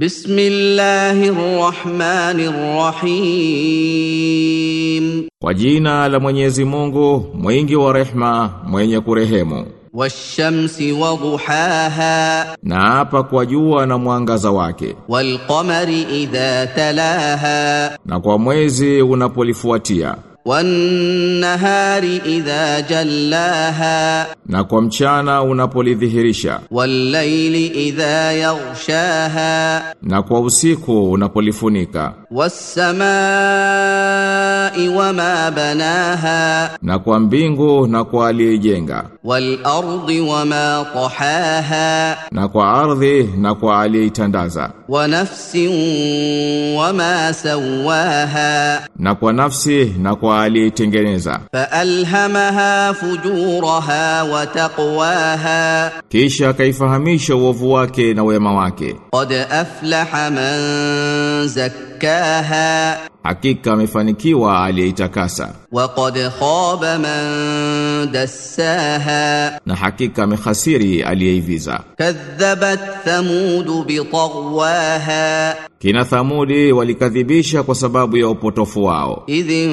بسم الله الرحمن الرحيم Kwa jina la Mwenyezi Mungu, mwingi wa rehma, mwenye kurehemu. والشمس وضحاها Na hapa kwa jua na mwangaza wake, والقمر إذا تلاها na kwa mwezi unapolifuatia, wannahari idha jallaha, na kwa mchana unapolidhihirisha. Wallayli idha yaghshaha, na kwa usiku unapolifunika. Wassamai wama banaha, na kwa mbingu na kwa aliyeijenga. Walardi wama tahaha, na kwa ardhi na kwa aliyeitandaza. Wa nafsin wama sawaha, na kwa nafsi na kwa kuwa aliitengeneza. Fa fujuraha wa taqwaha, kisha akaifahamisha uovu wake na wema wake. Qad aflaha man zakkaha, hakika amefanikiwa aliyeitakasa. Wa qad khaba man dassaha, na hakika amehasiri aliyeiviza. Kadhabat thamud bi Kina Thamudi walikadhibisha kwa sababu ya upotofu wao. Idhin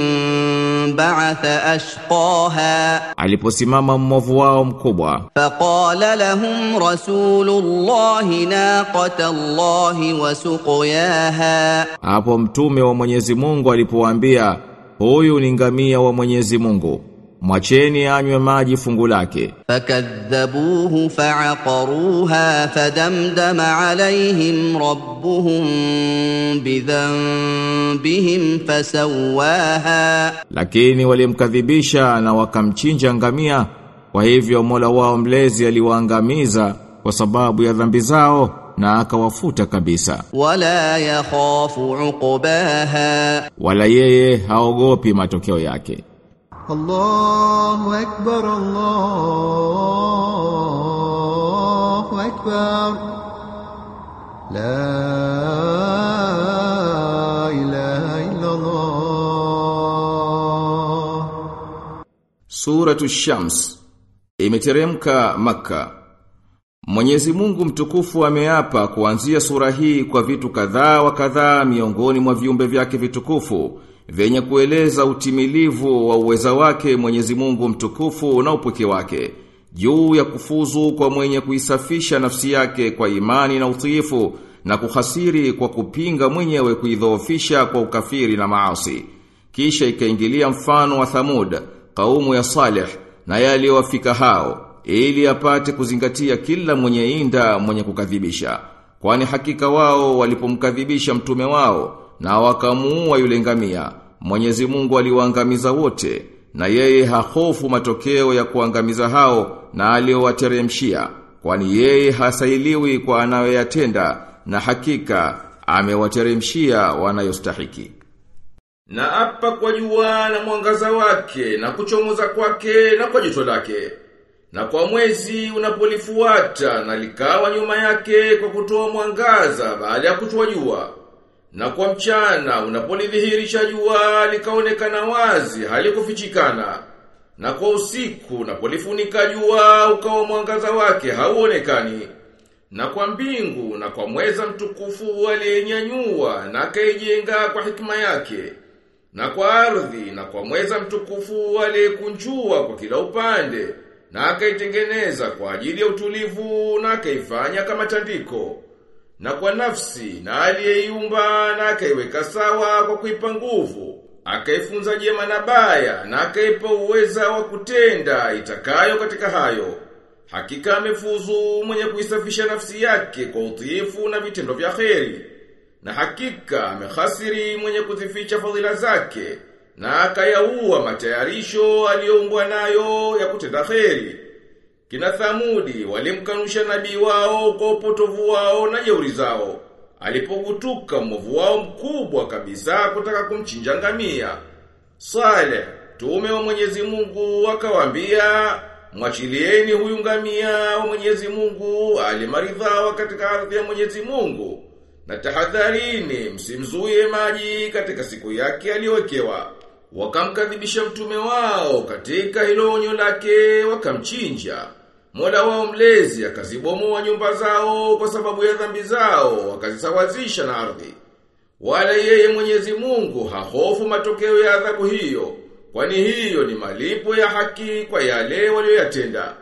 ba'atha ashqaha, aliposimama mmovu wao mkubwa. Faqala lahum rasulullahi naqata Allahi wa suqyaha, hapo mtume wa Mwenyezi Mungu alipowaambia, huyu ni ngamia wa Mwenyezi Mungu mwacheni anywe maji fungu lake. Fakadhabuhu faaqaruha fadamdama alaihim rabbuhum bidhanbihim fasawaha, lakini walimkadhibisha na wakamchinja ngamia, kwa hivyo Mola wao mlezi aliwaangamiza kwa sababu ya dhambi zao na akawafuta kabisa. Wala yakhafu uqbaha, wala yeye haogopi matokeo yake. الله أكبر الله أكبر لا إله إلا الله Suratu Shams imeteremka Makka. Mwenyezi Mungu mtukufu ameapa kuanzia sura hii kwa vitu kadhaa wa kadhaa miongoni mwa viumbe vyake vitukufu vyenye kueleza utimilivu wa uweza wake Mwenyezi Mungu mtukufu na upweke wake juu ya kufuzu kwa mwenye kuisafisha nafsi yake kwa imani na utiifu na kuhasiri kwa kupinga mwenyewe kuidhoofisha kwa ukafiri na maasi. Kisha ikaingilia mfano wa Thamud, kaumu ya Saleh na yaliyowafika hao, ili apate kuzingatia kila mwenye inda mwenye kukadhibisha. Kwani hakika wao walipomkadhibisha mtume wao na wakamuua yule ngamia, Mwenyezi Mungu aliwaangamiza wote na yeye hahofu matokeo ya kuangamiza hao na aliowateremshia kwani yeye hasailiwi kwa anayoyatenda na hakika amewateremshia wanayostahiki. Na apa kwa jua na mwangaza wake na kuchomoza kwake na kwa joto lake. Na kwa mwezi unapolifuata na likawa nyuma yake kwa kutoa mwangaza baada ya kutoa jua. Na kwa mchana unapolidhihirisha jua likaonekana wazi halikufichikana. Na kwa usiku unapolifunika jua ukawa mwangaza wake hauonekani. Na kwa mbingu na kwa mweza mtukufu aliyenyanyua na akaijenga kwa hikima yake. Na kwa ardhi na kwa mweza mtukufu aliyekunjua kwa kila upande na akaitengeneza kwa ajili ya utulivu na akaifanya kama tandiko. Na kwa nafsi na aliyeiumba na akaiweka sawa kwa kuipa nguvu. Akaifunza jema na baya na akaipa uweza wa kutenda itakayo katika hayo. Hakika amefuzu mwenye kuisafisha nafsi yake kwa utiifu na vitendo vya kheri. Na hakika amehasiri mwenye kuzificha fadhila zake na akayaua matayarisho aliyoumbwa nayo ya kutenda kheri. Kina Thamudi walimkanusha nabii wao kwa upotovu wao na jeuri zao. Alipogutuka mwovu wao mkubwa kabisa kutaka kumchinja ngamia. Saleh, tume wa Mwenyezi Mungu akawaambia, mwachilieni huyu ngamia wa Mwenyezi Mungu alimaridhawa katika ardhi ya Mwenyezi Mungu. Na tahadharini msimzuie maji katika siku yake aliyowekewa. Wakamkadhibisha mtume wao katika hilo onyo lake wakamchinja. Mola wao mlezi akazibomoa nyumba zao kwa sababu ya dhambi zao, akazisawazisha na ardhi. Wala yeye Mwenyezi Mungu hahofu matokeo ya adhabu hiyo, kwani hiyo ni malipo ya haki kwa yale walioyatenda.